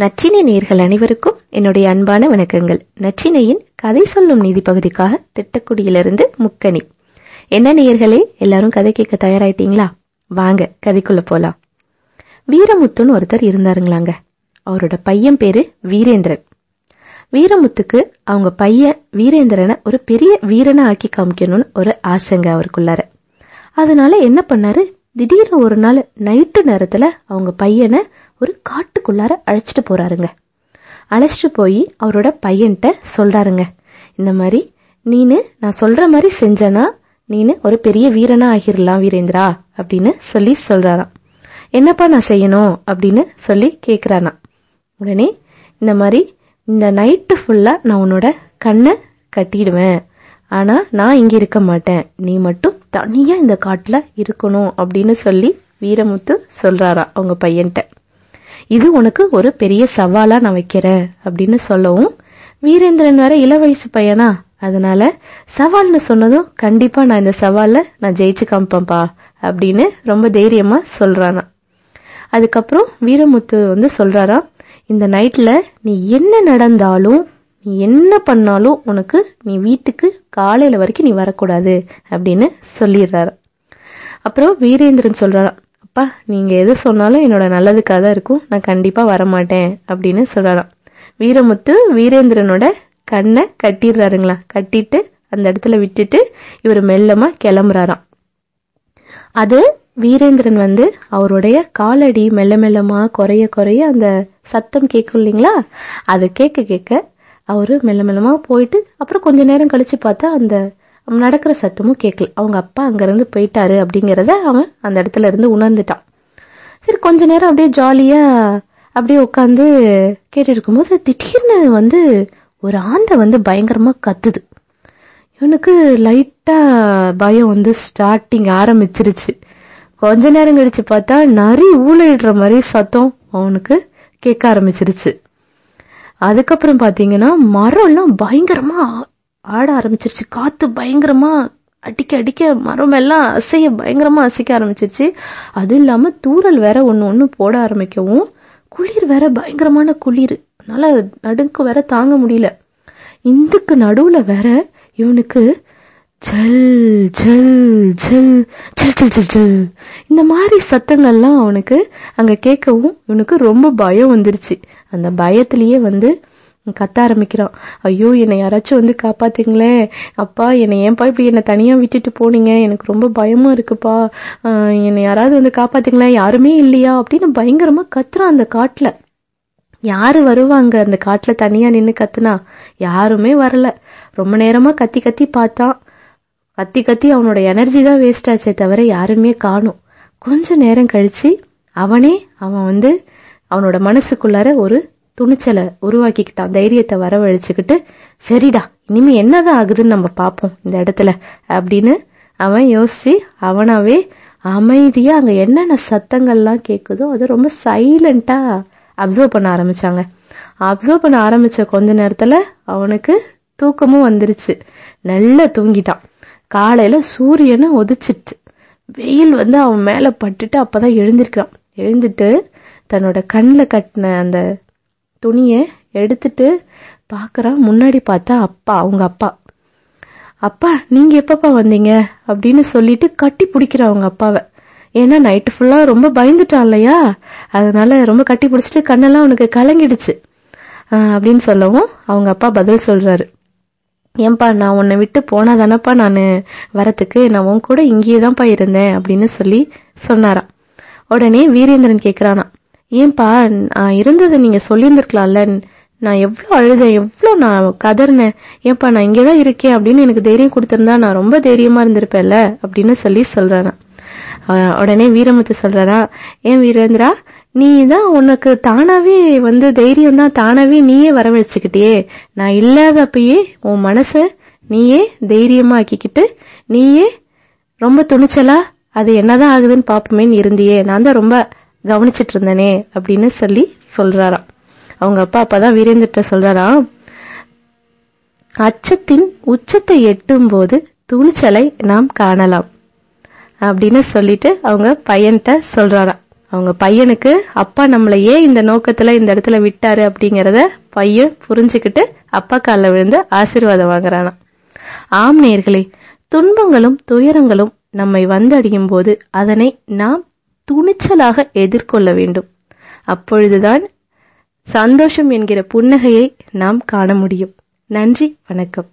நச்சினை நேர்கள் அனைவருக்கும் என்னுடைய அன்பான வணக்கங்கள். நச்சினையின் கதை சொல்லும் நீதி பகுதிக்காக திட்டக்குடியிலிருந்து முக்கணி என்ன நேர்களே எல்லாரும் கதை கேட்க தயாராயிட்டீங்களா? வாங்க கதைக்குள்ள போலாம். வீரமுத்துன்னு ஒருத்தர் இருந்தாருங்களாங்க. அவரோட பையன் பேரு வீரேந்திரன். வீரமுத்துக்கு அவங்க பையன் வீரேந்திரனை ஒரு பெரிய வீரனை ஆக்கி காமிக்கணும்னு ஒரு ஆசைங்க அவருக்குள்ளார. அதனால என்ன பண்ணாரு? திடீர்னு ஒரு நாள் நைட்டு நேரத்துல அவங்க பையனை ஒரு காட்டுக்குள்ளார அழைச்சிட்டு போறாருங்க. அழைச்சிட்டு போய் அவரோட பையன்கிட்ட சொல்றாருங்க. இந்த மாதிரி நீனு நான் சொல்ற மாதிரி செஞ்சனா நீனு ஒரு பெரிய வீரனா ஆகிரலாம் வீரேந்திரா அப்படின்னு சொல்லி சொல்றாராம். என்னப்பா நான் செய்யணும்? அப்படின்னு சொல்லி கேக்குறானா உடனே இந்த மாதிரி இந்த நைட்டு ஃபுல்லா நான் உன்னோட கண்ணை கட்டிடுவேன். ஆனா நான் இங்க இருக்க மாட்டேன். நீ மட்டும் தனியா இந்த காட்டுல இருக்கணும் அப்படின்னு சொல்லி வீரமுத்து சொல்கிறாரா அவங்க பையன்கிட்ட இது உனக்கு ஒரு பெரிய சவாலா நான் வைக்கிறேன் அப்படின்னு சொல்லவும் வீரேந்திரன் வேற இள வயசு பையனா? அதனால சவால்னு சொன்னதும் கண்டிப்பா நான் இந்த சவால நான் ஜெயிச்சு காமிப்பேன்ப்பா அப்படின்னு ரொம்ப தைரியமா சொல்றானா. அதுக்கப்புறம் வீரமுத்து வந்து சொல்றாராம் இந்த நைட்ல நீ என்ன நடந்தாலும் நீ என்ன பண்ணாலும் உனக்கு நீ வீட்டுக்கு காலையில வரைக்கும் நீ வரக்கூடாது அப்படின்னு சொல்லிடுறாரு. அப்புறம் வீரேந்திரன் சொல்றாராம் அப்பா நீங்க எது சொன்னாலும் என்னோட நல்லதுக்காக தான் இருக்கும். நான் கண்டிப்பா வரமாட்டேன் அப்படின்னு சொல்லலாம். வீரமுத்து வீரேந்திரனோட கண்ணை கட்டிடுறாருங்களா? கட்டிட்டு அந்த இடத்துல விட்டுட்டு இவர் மெல்லமா கிளம்புறாராம். அது வீரேந்திரன் வந்து அவருடைய காலடி மெல்ல மெல்லமா குறைய குறைய அந்த சத்தம் கேட்கும் இல்லைங்களா? அது கேட்க கேட்க அவரு மெல்ல மெல்லமா போயிட்டு அப்புறம் கொஞ்ச நேரம் கழிச்சு பார்த்தா அந்த நடக்கிற சத்தமும் கேட்கல அவங்க அப்பா அங்கிருந்து போயிட்டாரு அப்படிங்கறத அவன் அந்த இடத்துல இருந்து உணர்ந்துட்டான். சரி கொஞ்ச நேரம் அப்படியே ஜாலியா அப்படியே உட்காந்து கேட்டு இருக்கும்போது திடீர்னு வந்து ஒரு ஆந்தை வந்து பயங்கரமா கத்துது. இவனுக்கு லைட்டா பயம் வந்து ஸ்டார்டிங் ஆரம்பிச்சிருச்சு. கொஞ்ச நேரம் கழிச்சு பார்த்தா நரி ஊழிடுற மாதிரி சத்தம் அவனுக்கு கேட்க ஆரம்பிச்சிருச்சு. அதுக்கப்புறம் பாத்தீங்கன்னா மரம்லாம் பயங்கரமாக பயங்கரமா ஆட ஆரம்பிச்சிருச்சு. காத்து பயங்கரமா அடிக்க அடிக்க மரம் எல்லாம் அசைய பயங்கரமா அசைக்க ஆரம்பிச்சிருச்சு. அதுவும் இல்லாம தூரல் வேற ஒன்னு ஒன்னு போட ஆரம்பிக்கவும் குளிர் வேற பயங்கரமான குளிர். அதனால நடுக்கு வேற தாங்க முடியல. இந்துக்கு நடுவுல வேற இவனுக்கு ஜல் ஜல் ஜல் ஜல் ஜல் ஜல் ஜல். இந்த மாதிரி சத்தங்கள்லாம் அவனுக்கு அங்க கேட்கவும் இவனுக்கு ரொம்ப பயம் வந்துருச்சு. அந்த பயத்திலேயே வந்து கத்த ஆரம்பிக்கிறான் ஐயோ என்னை யாராச்சும் வந்து காப்பாத்துங்களேன் அப்பா என்னை ஏன்பா இப்படி என்னை தனியா விட்டுட்டு போனீங்க? எனக்கு ரொம்ப பயமா இருக்குப்பா. என்னை யாராவது வந்து காப்பாத்துங்களேன் யாருமே இல்லையா? அப்படின்னு பயங்கரமா கத்துறான் அந்த காட்டுல. யாரு வருவாங்க? அந்த காட்டுல தனியா நின்னு கத்துனா? யாருமே வரல. ரொம்ப நேரமா கத்தி கத்தி பார்த்தான். கத்தி கத்தி அவனோட எனர்ஜி தான் வேஸ்ட் ஆச்சே தவிர யாருமே காணும். கொஞ்ச நேரம் கழிச்சு அவனே அவன் வந்து அவனோட மனசுக்குள்ளார ஒரு துணிச்சலை உருவாக்கிக்கிட்டான் தைரியத்தை வரவழைச்சுக்கிட்டு சரிடா இனிமே என்னதான் ஆகுதுன்னு நம்ம பார்ப்போம் இந்த இடத்துல அப்படின்னு அவன் யோசிச்சு அவனாவே அமைதியா அங்க என்னென்ன சத்தங்கள்லாம் கேக்குதோ அதை ரொம்ப சைலண்டா அப்சர்வ் பண்ண ஆரம்பிச்சாங்க. அப்சர்வ் பண்ண ஆரம்பிச்ச கொஞ்ச நேரத்துல அவனுக்கு தூக்கமும் வந்துருச்சு. நல்லா தூங்கிட்டான். காலையில சூரியனை ஒதிச்சிட்டு வெயில் வந்து அவன் மேல பட்டுட்டு அப்பதான் எழுந்திருக்கான் எழுந்துட்டு தன்னோட கண்ணில் கட்டின அந்த துணியை எடுத்துட்டு பார்க்குறா முன்னாடி பார்த்தா அப்பா அவங்க அப்பா. அப்பா நீங்க எப்பப்பா வந்தீங்க? அப்படின்னு சொல்லிட்டு கட்டி பிடிக்கிற அவங்க அப்பாவை. ஏன்னா நைட்டு ஃபுல்லா ரொம்ப பயந்துட்டான் இல்லையா? அதனால ரொம்ப கட்டி பிடிச்சிட்டு கண்ணெல்லாம் அவனுக்கு கலங்கிடுச்சு. அப்படின்னு சொல்லவும் அவங்க அப்பா பதில் சொல்றாரு. ஏன்பா நான் உன்னை விட்டு போனா தானப்பா நான்? வரத்துக்கு நான் உன் கூட இங்கேயே தான்ப்பா இருந்தேன் அப்படின்னு சொல்லி சொன்னாராம் உடனே வீரேந்திரன் கேட்கிறானா ஏன்பா நான் இருந்ததை நீங்க சொல்லியிருந்திருக்கலாம்ல. நான் எவ்வளவு அழுதேன் எவ்வளவு நான் கதறினேன். ஏன்பா நான் இங்கேதான் இருக்கேன் அப்படின்னு எனக்கு தைரியம் கொடுத்திருந்தா நான் ரொம்ப தைரியமா இருந்திருப்பேன்ல அப்படின்னு சொல்லி சொல்றானா உடனே வீரமுத்து சொல்றாரா ஏன் வீரேந்திரா நீ தான் உனக்கு தானாவே வந்து தைரியம் தான் தானாவே நீயே வரவழைச்சுக்கிட்டியே. நான் இல்லாதப்பயே உன் மனச நீயே தைரியமா ஆக்கிக்கிட்டு நீயே ரொம்ப துணிச்சலா அது என்னதான் ஆகுதுன்னு பாப்பமேன்னு இருந்தியே. நான் தான் ரொம்ப கவனிச்சிட்டு இருந்தனே அப்படின்னு சொல்லி சொல்றாராம். அவங்க அப்பா அப்பதான் வீரேந்திர சொல்றாராம். அச்சத்தின் உச்சத்தை எட்டும் போது துணிச்சலை நாம் காணலாம் அப்படின்னு சொல்லிட்டு அவங்க பையன்கிட்ட சொல்றாராம். அவங்க பையனுக்கு அப்பா நம்மளை ஏன் இந்த நோக்கத்துல இந்த இடத்துல விட்டாரு? அப்படிங்கறத பையன் புரிஞ்சுக்கிட்டு அப்பா காலில் விழுந்து ஆசீர்வாதம் வாங்குறானா ஆம் நேர்களே துன்பங்களும் துயரங்களும் நம்மை வந்தடையும் போது அதனை நாம் துணிச்சலாக எதிர்கொள்ள வேண்டும். அப்பொழுதுதான் சந்தோஷம் என்கிற புன்னகையை நாம் காண முடியும். நன்றி வணக்கம்.